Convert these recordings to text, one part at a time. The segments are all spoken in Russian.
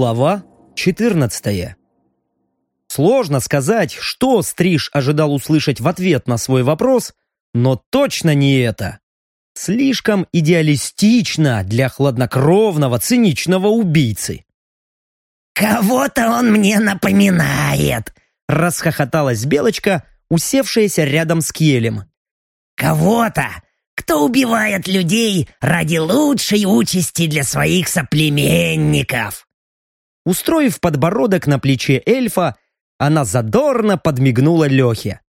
Глава 14 Сложно сказать, что Стриж ожидал услышать в ответ на свой вопрос, но точно не это. Слишком идеалистично для хладнокровного, циничного убийцы. «Кого-то он мне напоминает!» Расхохоталась Белочка, усевшаяся рядом с Кьелем. «Кого-то, кто убивает людей ради лучшей участи для своих соплеменников!» Устроив подбородок на плече эльфа, она задорно подмигнула Лехе.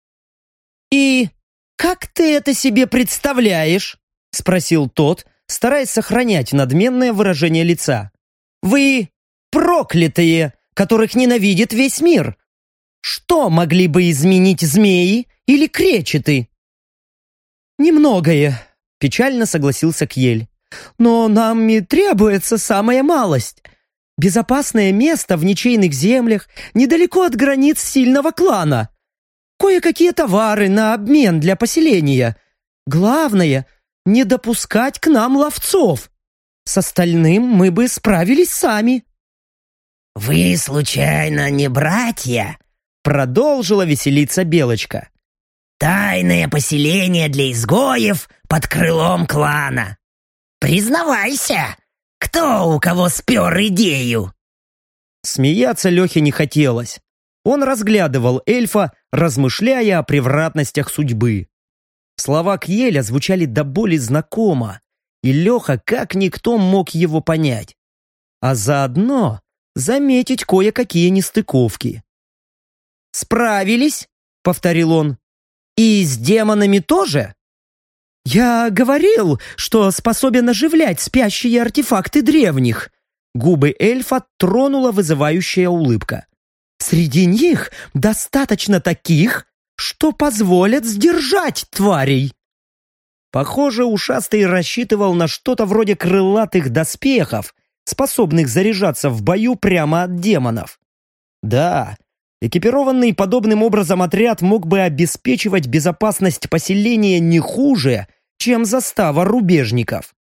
«И как ты это себе представляешь?» — спросил тот, стараясь сохранять надменное выражение лица. «Вы проклятые, которых ненавидит весь мир. Что могли бы изменить змеи или кречеты?» «Немногое», — печально согласился Кьель. «Но нам и требуется самая малость. Безопасное место в ничейных землях, недалеко от границ сильного клана. Кое-какие товары на обмен для поселения. Главное — не допускать к нам ловцов. С остальным мы бы справились сами». «Вы, случайно, не братья?» Продолжила веселиться Белочка. «Тайное поселение для изгоев под крылом клана. Признавайся, кто у кого спер идею?» Смеяться Лехе не хотелось. Он разглядывал эльфа, размышляя о превратностях судьбы. Слова Кьеля звучали до боли знакомо, и Леха как никто мог его понять. А заодно заметить кое-какие нестыковки. «Справились?» — повторил он. «И с демонами тоже?» «Я говорил, что способен оживлять спящие артефакты древних». Губы эльфа тронула вызывающая улыбка. «Среди них достаточно таких, что позволят сдержать тварей. Похоже, ушастый рассчитывал на что-то вроде крылатых доспехов, способных заряжаться в бою прямо от демонов. Да, экипированный подобным образом отряд мог бы обеспечивать безопасность поселения не хуже, чем застава рубежников.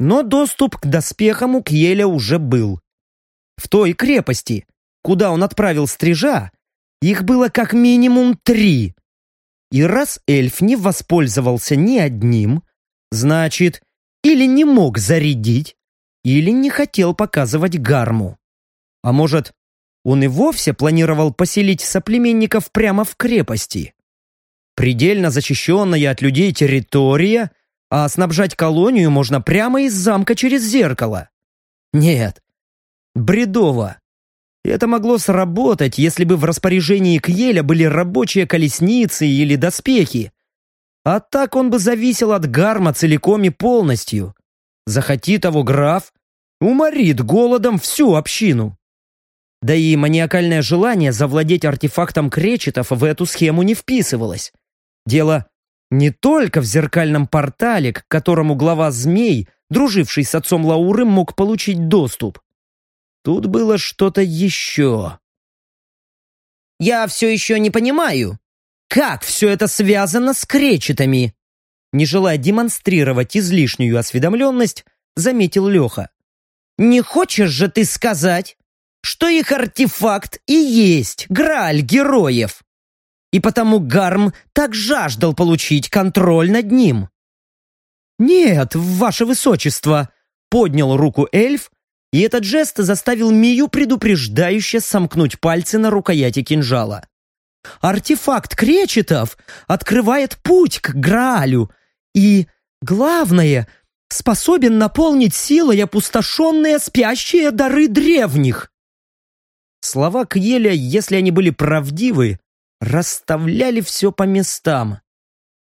Но доступ к доспехам у Кьеля уже был. В той крепости, куда он отправил стрижа, их было как минимум три. И раз эльф не воспользовался ни одним, значит, или не мог зарядить, или не хотел показывать гарму. А может, он и вовсе планировал поселить соплеменников прямо в крепости. Предельно защищенная от людей территория, а снабжать колонию можно прямо из замка через зеркало. Нет, бредово. Это могло сработать, если бы в распоряжении Кьеля были рабочие колесницы или доспехи. А так он бы зависел от гарма целиком и полностью. Захоти того граф, уморит голодом всю общину. Да и маниакальное желание завладеть артефактом кречетов в эту схему не вписывалось. Дело не только в зеркальном портале, к которому глава змей, друживший с отцом Лауры, мог получить доступ. Тут было что-то еще. «Я все еще не понимаю, как все это связано с кречетами?» Не желая демонстрировать излишнюю осведомленность, заметил Леха. «Не хочешь же ты сказать, что их артефакт и есть Грааль героев?» И потому Гарм так жаждал получить контроль над ним. «Нет, ваше высочество!» — поднял руку эльф, и этот жест заставил Мию предупреждающе сомкнуть пальцы на рукояти кинжала. Артефакт кречетов открывает путь к Граалю и, главное, способен наполнить силой опустошенные спящие дары древних. Слова Кьеля, если они были правдивы, расставляли все по местам.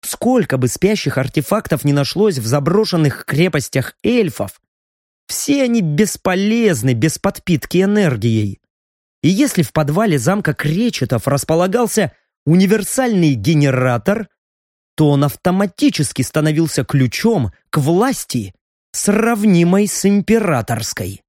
Сколько бы спящих артефактов не нашлось в заброшенных крепостях эльфов, все они бесполезны без подпитки энергией. И если в подвале замка Кречетов располагался универсальный генератор, то он автоматически становился ключом к власти, сравнимой с императорской.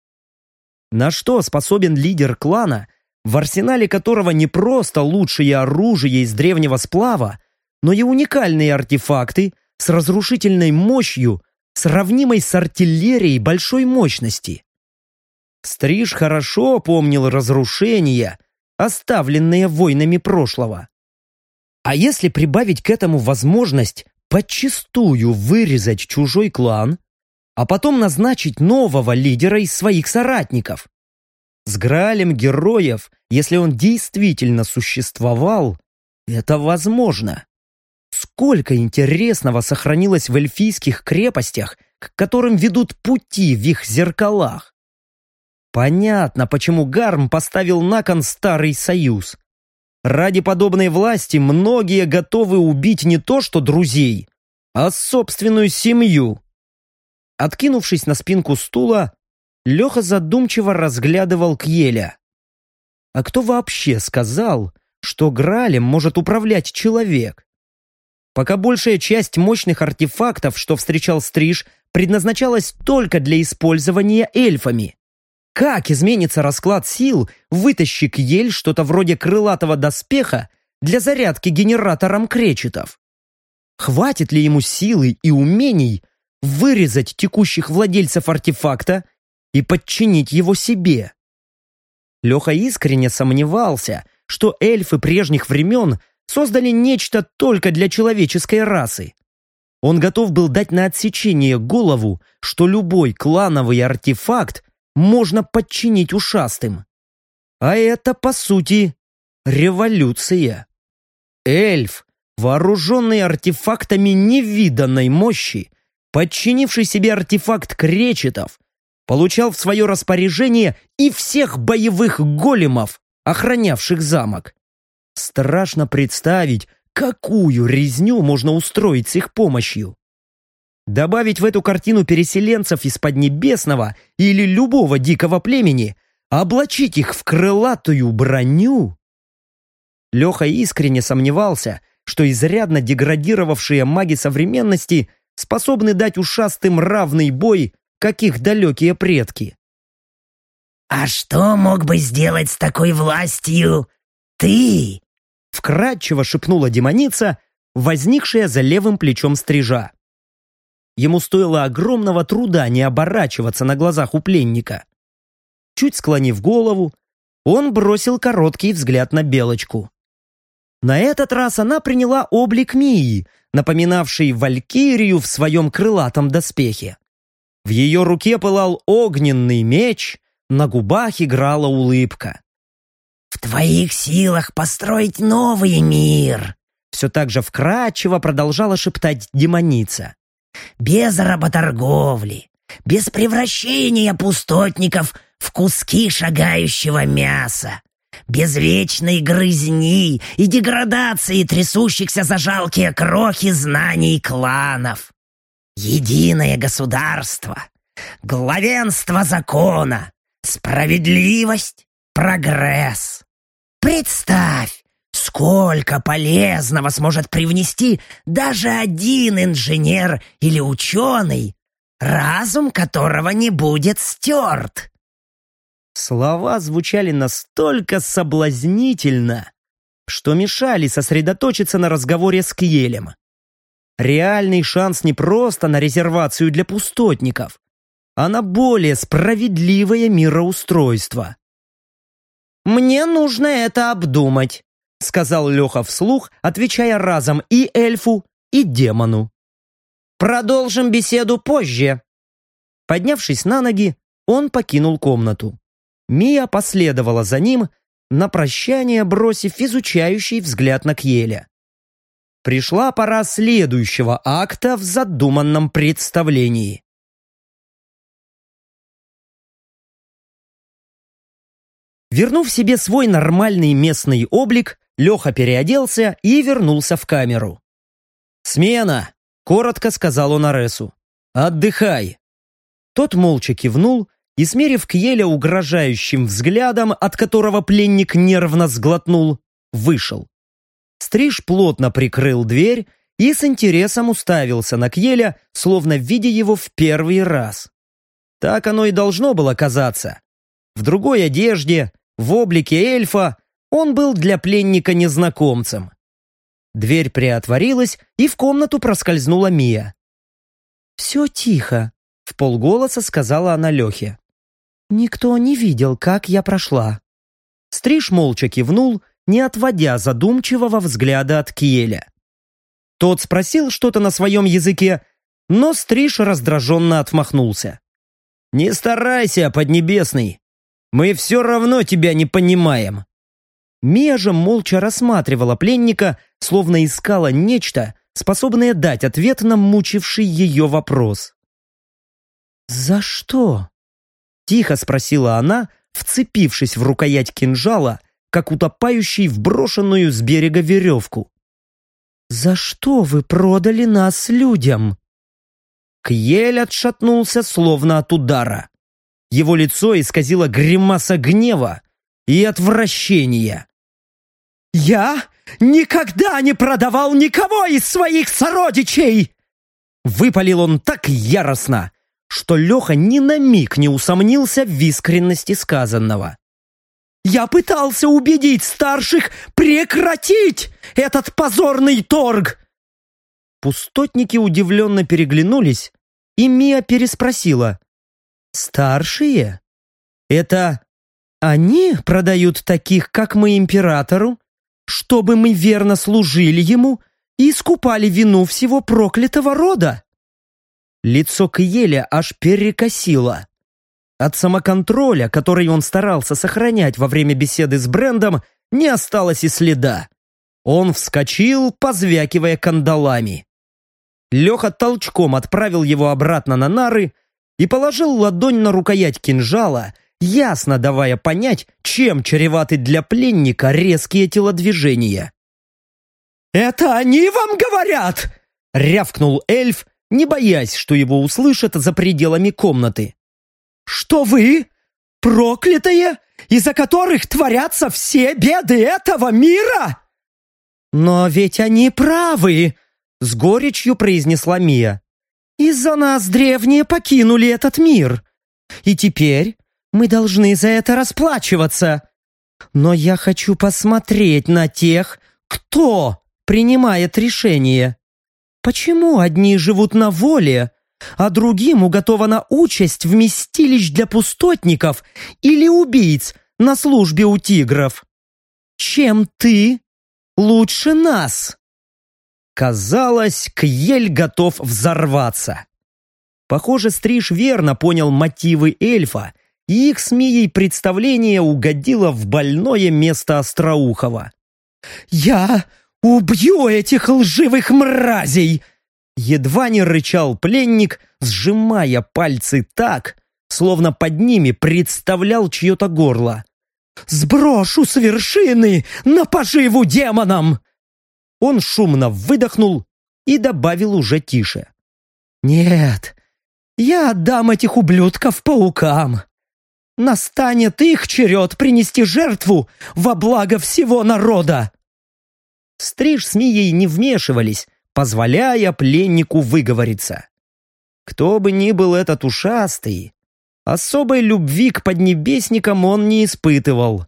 На что способен лидер клана, в арсенале которого не просто лучшее оружие из древнего сплава, но и уникальные артефакты с разрушительной мощью, сравнимой с артиллерией большой мощности. Стриж хорошо помнил разрушения, оставленные войнами прошлого. А если прибавить к этому возможность подчистую вырезать чужой клан, а потом назначить нового лидера из своих соратников? С Граалем героев, если он действительно существовал, это возможно. Сколько интересного сохранилось в эльфийских крепостях, к которым ведут пути в их зеркалах. Понятно, почему Гарм поставил на кон Старый Союз. Ради подобной власти многие готовы убить не то что друзей, а собственную семью. Откинувшись на спинку стула, Леха задумчиво разглядывал Кьеля. А кто вообще сказал, что Гралем может управлять человек? Пока большая часть мощных артефактов, что встречал Стриж, предназначалась только для использования эльфами. Как изменится расклад сил, вытащи Кьель что-то вроде крылатого доспеха для зарядки генератором кречетов? Хватит ли ему силы и умений вырезать текущих владельцев артефакта и подчинить его себе? Леха искренне сомневался, что эльфы прежних времен создали нечто только для человеческой расы. Он готов был дать на отсечение голову, что любой клановый артефакт можно подчинить ушастым. А это, по сути, революция. Эльф, вооруженный артефактами невиданной мощи, подчинивший себе артефакт кречетов, получал в свое распоряжение и всех боевых големов, охранявших замок. Страшно представить, какую резню можно устроить с их помощью. Добавить в эту картину переселенцев из Поднебесного или любого дикого племени, облачить их в крылатую броню. Леха искренне сомневался, что изрядно деградировавшие маги современности способны дать ушастым равный бой, как их далекие предки. «А что мог бы сделать с такой властью ты?» Вкратчиво шепнула демоница, возникшая за левым плечом стрижа. Ему стоило огромного труда не оборачиваться на глазах у пленника. Чуть склонив голову, он бросил короткий взгляд на Белочку. На этот раз она приняла облик Мии, напоминавшей валькирию в своем крылатом доспехе. В ее руке пылал огненный меч, на губах играла улыбка. «В твоих силах построить новый мир!» Все так же вкрадчиво продолжала шептать демоница. «Без работорговли, без превращения пустотников в куски шагающего мяса, без вечной грызни и деградации трясущихся за жалкие крохи знаний кланов. Единое государство, главенство закона, справедливость, прогресс. Представь, сколько полезного сможет привнести даже один инженер или ученый, разум которого не будет стерт. Слова звучали настолько соблазнительно, что мешали сосредоточиться на разговоре с Кьелем. Реальный шанс не просто на резервацию для пустотников, а на более справедливое мироустройство. «Мне нужно это обдумать», — сказал Леха вслух, отвечая разом и эльфу, и демону. «Продолжим беседу позже». Поднявшись на ноги, он покинул комнату. Мия последовала за ним, на прощание бросив изучающий взгляд на Кьеля. Пришла пора следующего акта в задуманном представлении. Вернув себе свой нормальный местный облик, Леха переоделся и вернулся в камеру. «Смена!» — коротко сказал он Аресу. «Отдыхай!» Тот молча кивнул и, смерив Кьеля угрожающим взглядом, от которого пленник нервно сглотнул, вышел. Стриж плотно прикрыл дверь и с интересом уставился на Кьеля, словно видя его в первый раз. Так оно и должно было казаться. В другой одежде, в облике эльфа он был для пленника незнакомцем. Дверь приотворилась, и в комнату проскользнула Мия. «Все тихо», — в полголоса сказала она Лехе. Никто не видел, как я прошла. Стриж молча кивнул, не отводя задумчивого взгляда от Киеля. Тот спросил что-то на своем языке, но Стриж раздраженно отмахнулся. «Не старайся, Поднебесный. Мы все равно тебя не понимаем». Же молча рассматривала пленника, словно искала нечто, способное дать ответ на мучивший ее вопрос. «За что?» — тихо спросила она, вцепившись в рукоять кинжала, как утопающий в брошенную с берега веревку. «За что вы продали нас людям?» Кьель отшатнулся, словно от удара. Его лицо исказило гримаса гнева и отвращения. «Я никогда не продавал никого из своих сородичей!» Выпалил он так яростно, что Леха ни на миг не усомнился в искренности сказанного. «Я пытался убедить старших прекратить этот позорный торг!» Пустотники удивленно переглянулись, и Мия переспросила. «Старшие? Это они продают таких, как мы, императору, чтобы мы верно служили ему и искупали вину всего проклятого рода?» Лицо Киеля аж перекосило. От самоконтроля, который он старался сохранять во время беседы с Брендом, не осталось и следа. Он вскочил, позвякивая кандалами. Леха толчком отправил его обратно на нары и положил ладонь на рукоять кинжала, ясно давая понять, чем чреваты для пленника резкие телодвижения. «Это они вам говорят?» — рявкнул эльф, не боясь, что его услышат за пределами комнаты. «Что вы, проклятые, из-за которых творятся все беды этого мира?» «Но ведь они правы!» С горечью произнесла Мия. «Из-за нас древние покинули этот мир. И теперь мы должны за это расплачиваться. Но я хочу посмотреть на тех, кто принимает решение. Почему одни живут на воле, а другим уготована участь вместилищ для пустотников или убийц на службе у тигров? Чем ты лучше нас?» Казалось, Кьель готов взорваться. Похоже, Стриж верно понял мотивы эльфа, и их с Мией представление угодило в больное место Остроухова. «Я убью этих лживых мразей!» Едва не рычал пленник, сжимая пальцы так, словно под ними представлял чье-то горло. «Сброшу с вершины на поживу демонам!» Он шумно выдохнул и добавил уже тише. «Нет, я отдам этих ублюдков паукам. Настанет их черед принести жертву во благо всего народа!» Стриж с Мией не вмешивались, позволяя пленнику выговориться. Кто бы ни был этот ушастый, особой любви к поднебесникам он не испытывал.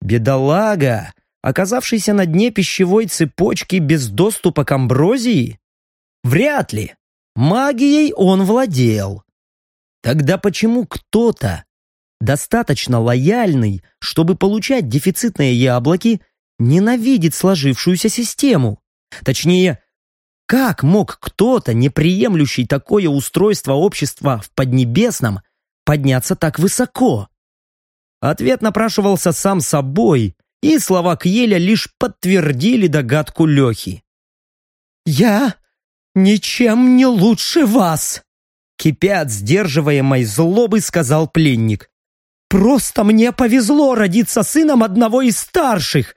Бедолага оказавшийся на дне пищевой цепочки без доступа к амброзии? Вряд ли. Магией он владел. Тогда почему кто-то, достаточно лояльный, чтобы получать дефицитные яблоки, ненавидит сложившуюся систему? Точнее, как мог кто-то, не приемлющий такое устройство общества в Поднебесном, подняться так высоко? Ответ напрашивался сам собой, и слова Кьеля лишь подтвердили догадку Лехи. «Я ничем не лучше вас!» Кипя от сдерживаемой злобы, сказал пленник. «Просто мне повезло родиться сыном одного из старших,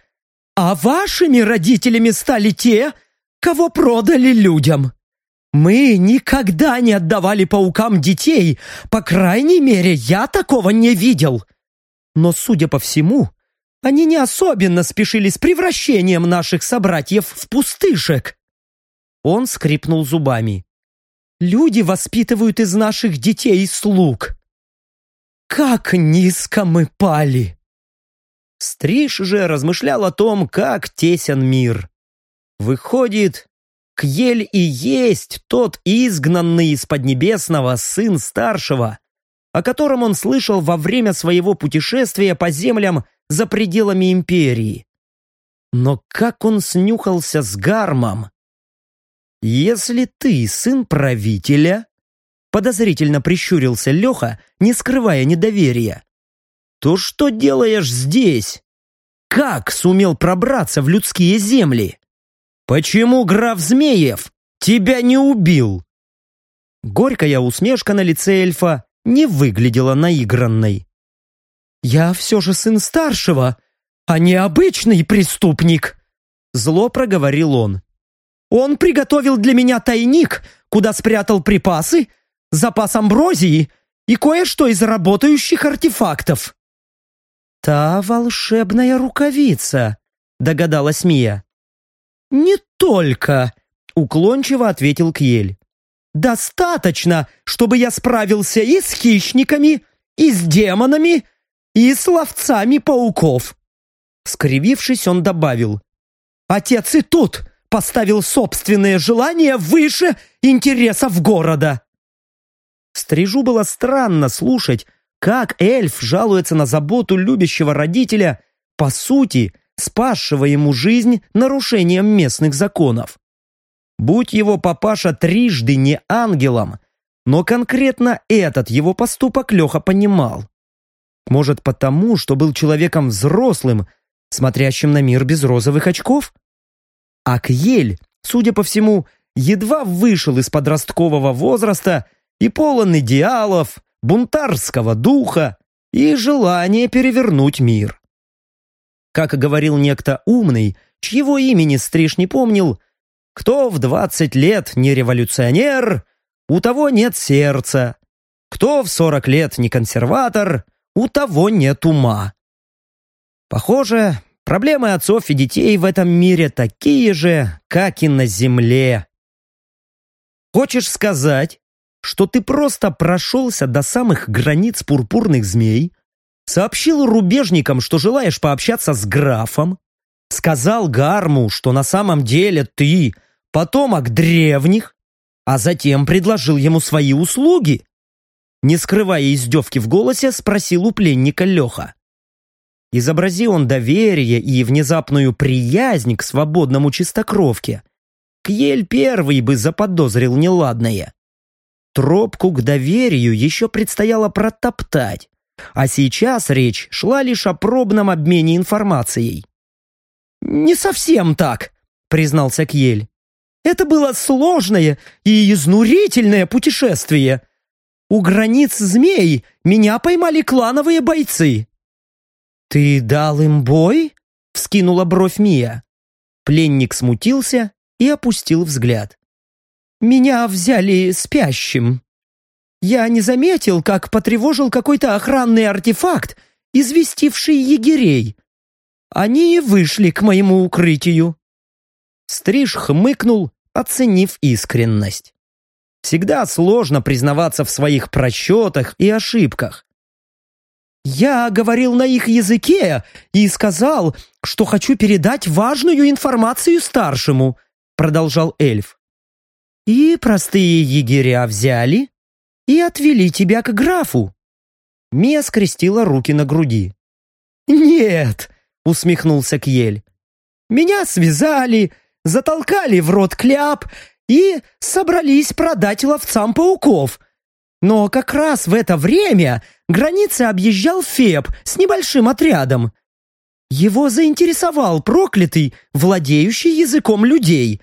а вашими родителями стали те, кого продали людям. Мы никогда не отдавали паукам детей, по крайней мере, я такого не видел. Но, судя по всему, они не особенно спешили с превращением наших собратьев в пустышек. Он скрипнул зубами. Люди воспитывают из наших детей слуг. Как низко мы пали! Стриж же размышлял о том, как тесен мир. Выходит, Кьель и есть тот изгнанный из Поднебесного сын старшего, о котором он слышал во время своего путешествия по землям за пределами империи. Но как он снюхался с гармом? «Если ты сын правителя», — подозрительно прищурился Леха, не скрывая недоверия, «то что делаешь здесь? Как сумел пробраться в людские земли? Почему граф Змеев тебя не убил?» Горькая усмешка на лице эльфа не выглядела наигранной. «Я все же сын старшего, а не обычный преступник!» Зло проговорил он. «Он приготовил для меня тайник, куда спрятал припасы, запас амброзии и кое-что из работающих артефактов». «Та волшебная рукавица», — догадалась Мия. «Не только», — уклончиво ответил Кьель. «Достаточно, чтобы я справился и с хищниками, и с демонами, и с ловцами пауков. Скривившись, он добавил. «Отец и тут поставил собственное желание выше интересов города!» Стрижу было странно слушать, как эльф жалуется на заботу любящего родителя, по сути, спасшего ему жизнь нарушением местных законов. Будь его папаша трижды не ангелом, но конкретно этот его поступок Леха понимал. Может, потому, что был человеком взрослым, смотрящим на мир без розовых очков? Акьель, судя по всему, едва вышел из подросткового возраста и полон идеалов, бунтарского духа и желания перевернуть мир. Как говорил некто умный, чьего имени Стриж не помнил, кто в двадцать лет не революционер, у того нет сердца, кто в сорок лет не консерватор, у того нет ума. Похоже, проблемы отцов и детей в этом мире такие же, как и на Земле. Хочешь сказать, что ты просто прошелся до самых границ пурпурных змей, сообщил рубежникам, что желаешь пообщаться с графом, сказал Гарму, что на самом деле ты потомок древних, а затем предложил ему свои услуги? Не скрывая издевки в голосе, спросил у пленника Леха. Изобрази он доверие и внезапную приязнь к свободному чистокровке. Кьель первый бы заподозрил неладное. Тропку к доверию еще предстояло протоптать, а сейчас речь шла лишь о пробном обмене информацией. «Не совсем так», — признался Кьель. «Это было сложное и изнурительное путешествие. У границ змей меня поймали клановые бойцы. «Ты дал им бой?» — вскинула бровь Мия. Пленник смутился и опустил взгляд. «Меня взяли спящим. Я не заметил, как потревожил какой-то охранный артефакт, известивший егерей. Они вышли к моему укрытию». Стриж хмыкнул, оценив искренность. Всегда сложно признаваться в своих просчетах и ошибках. «Я говорил на их языке и сказал, что хочу передать важную информацию старшему», продолжал эльф. «И простые егеря взяли и отвели тебя к графу». Мия скрестила руки на груди. «Нет», — усмехнулся Кьель. «Меня связали, затолкали в рот кляп и собрались продать ловцам пауков. Но как раз в это время границы объезжал Феб с небольшим отрядом. Его заинтересовал проклятый, владеющий языком людей.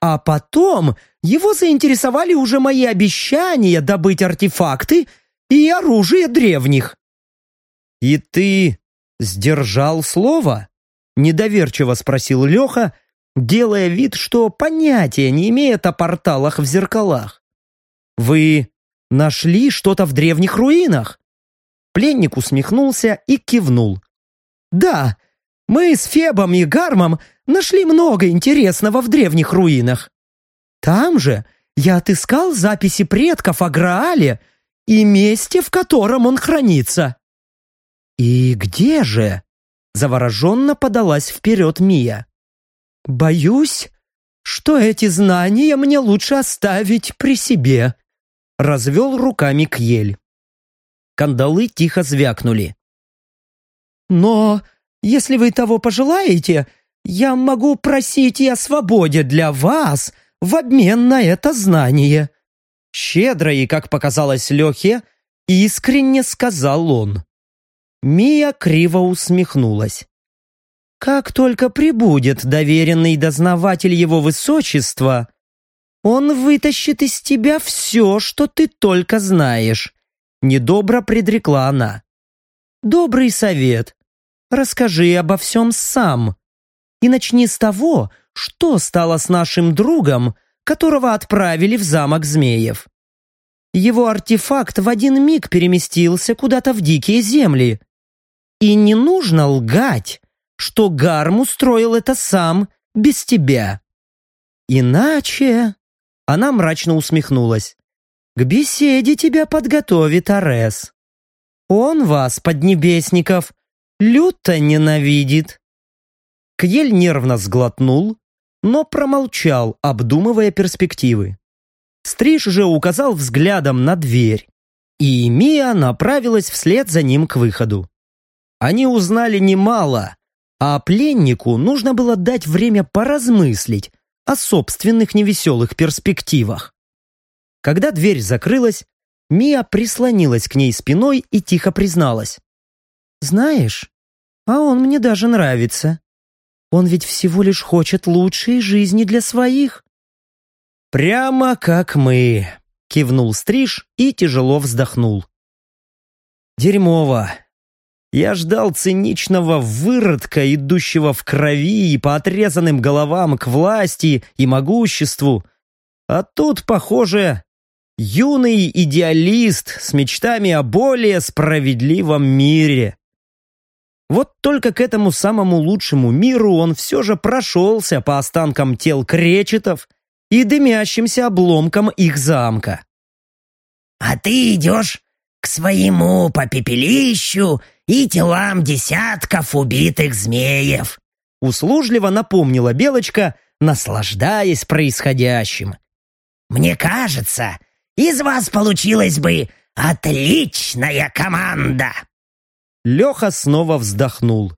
А потом его заинтересовали уже мои обещания добыть артефакты и оружие древних. «И ты сдержал слово?» — недоверчиво спросил Леха, делая вид, что понятия не имеет о порталах в зеркалах. «Вы нашли что-то в древних руинах?» Пленник усмехнулся и кивнул. «Да, мы с Фебом и Гармом нашли много интересного в древних руинах. Там же я отыскал записи предков о Граале и месте, в котором он хранится». «И где же?» Завороженно подалась вперед Мия. «Боюсь, что эти знания мне лучше оставить при себе», развел руками Кьель. Кандалы тихо звякнули. «Но если вы того пожелаете, я могу просить и о свободе для вас в обмен на это знание». Щедро и, как показалось Лехе, искренне сказал он. Мия криво усмехнулась. «Как только прибудет доверенный дознаватель его высочества, он вытащит из тебя все, что ты только знаешь», недобро предрекла она. «Добрый совет. Расскажи обо всем сам. И начни с того, что стало с нашим другом, которого отправили в замок змеев. Его артефакт в один миг переместился куда-то в дикие земли. И не нужно лгать, что Гарм устроил это сам, без тебя. Иначе...» Она мрачно усмехнулась. «К беседе тебя подготовит Арес. Он вас, поднебесников, люто ненавидит». Кьель нервно сглотнул, но промолчал, обдумывая перспективы. Стриж же указал взглядом на дверь, и Мия направилась вслед за ним к выходу. Они узнали немало, а пленнику нужно было дать время поразмыслить о собственных невеселых перспективах. Когда дверь закрылась, Мия прислонилась к ней спиной и тихо призналась. «Знаешь, а он мне даже нравится. Он ведь всего лишь хочет лучшей жизни для своих». «Прямо как мы», — кивнул Стриж и тяжело вздохнул. «Дерьмово. Я ждал циничного выродка, идущего в крови и по отрезанным головам к власти и могуществу. А тут, похоже, юный идеалист с мечтами о более справедливом мире. Вот только к этому самому лучшему миру он все же прошелся по останкам тел кречетов и дымящимся обломкам их замка. «А ты идешь к своему попепелищу и телам десятков убитых змеев», услужливо напомнила Белочка, наслаждаясь происходящим. «Мне кажется, из вас получилась бы отличная команда!» Леха снова вздохнул.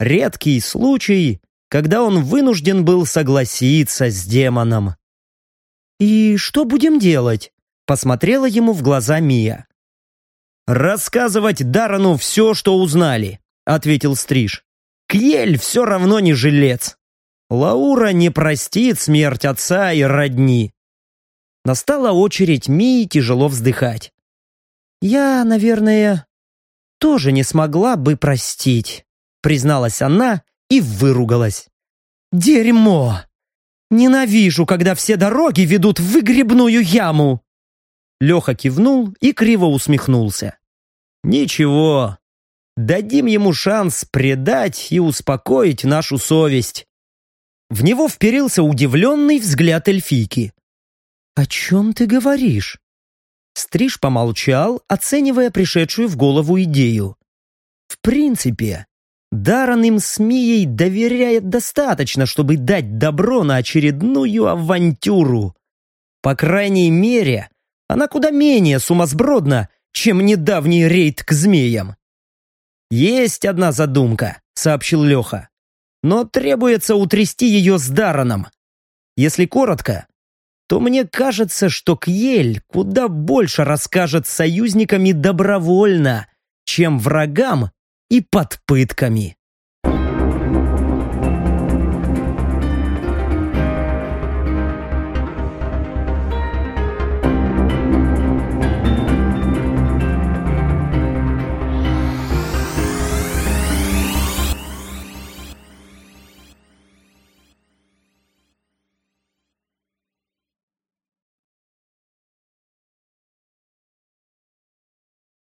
Редкий случай, когда он вынужден был согласиться с демоном. «И что будем делать?» — посмотрела ему в глаза Мия. «Рассказывать Дарану все, что узнали», — ответил Стриж. «Кьель все равно не жилец. Лаура не простит смерть отца и родни». Настала очередь Мии тяжело вздыхать. «Я, наверное, тоже не смогла бы простить», призналась она и выругалась. «Дерьмо! Ненавижу, когда все дороги ведут в выгребную яму!» Леха кивнул и криво усмехнулся. «Ничего, дадим ему шанс предать и успокоить нашу совесть». В него вперился удивленный взгляд эльфийки. «О чем ты говоришь?» Стриж помолчал, оценивая пришедшую в голову идею. «В принципе, Даран им с Мией доверяет достаточно, чтобы дать добро на очередную авантюру. По крайней мере, она куда менее сумасбродна, чем недавний рейд к змеям. «Есть одна задумка», — сообщил Леха. «Но требуется утрясти ее с Дараном. Если коротко, то мне кажется, что Кьель куда больше расскажет союзниками добровольно, чем врагам и под пытками.